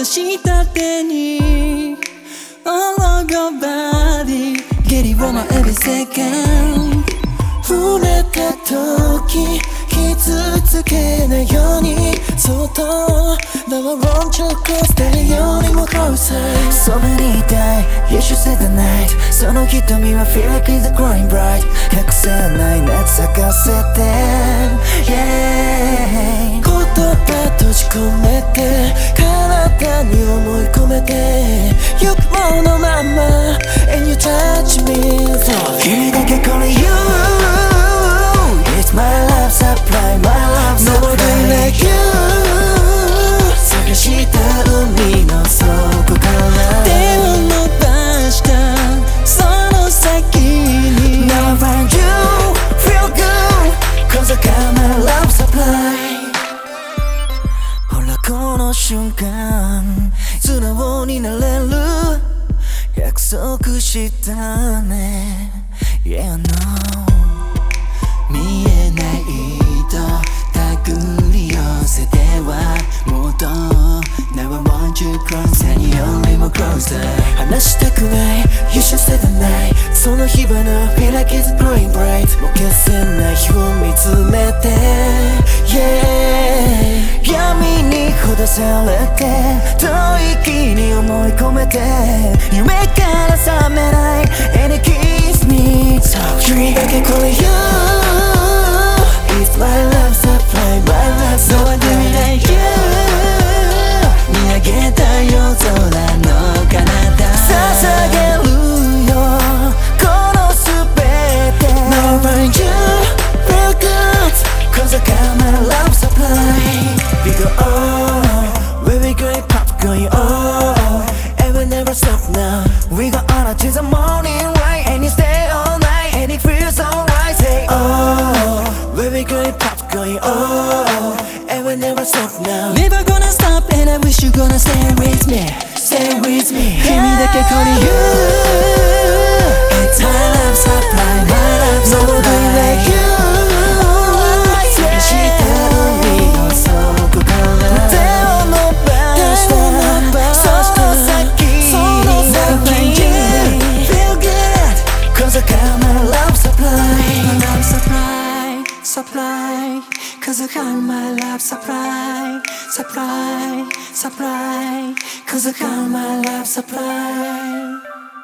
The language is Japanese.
ざした手に All of your body 下痢を my every second 触れた時傷つけないようにそっと Now I want you close 誰よりも closer So many die You should say the night その瞳は feel like it's growing bright 隠せない熱咲かせて Yeah 言葉閉じ込めてめて行くものまま And you touch me so 君だけこれ You It's my love supply My love supply Nobody like you 探した海の底から手を伸ばしたその先に Now I find you Feel good Cause I got my love supply ほらこの瞬間束したね Yeah no 見えないと手繰り寄せてはもっと Now I want you close 何よりも closer 話したくない You should say the night その火花 Feel like it's glowing bright もう消せない日を見つめて Yeah 闇にほだされて遠い息に思い込めて夢から覚めない And it keeps me so 君だけこれ You It's my love supply My love supply Nobody like you wish you gonna stay with me Stay with me 君だけこれ You Cause I got my life supply, supply, supply. Cause I got my life supply.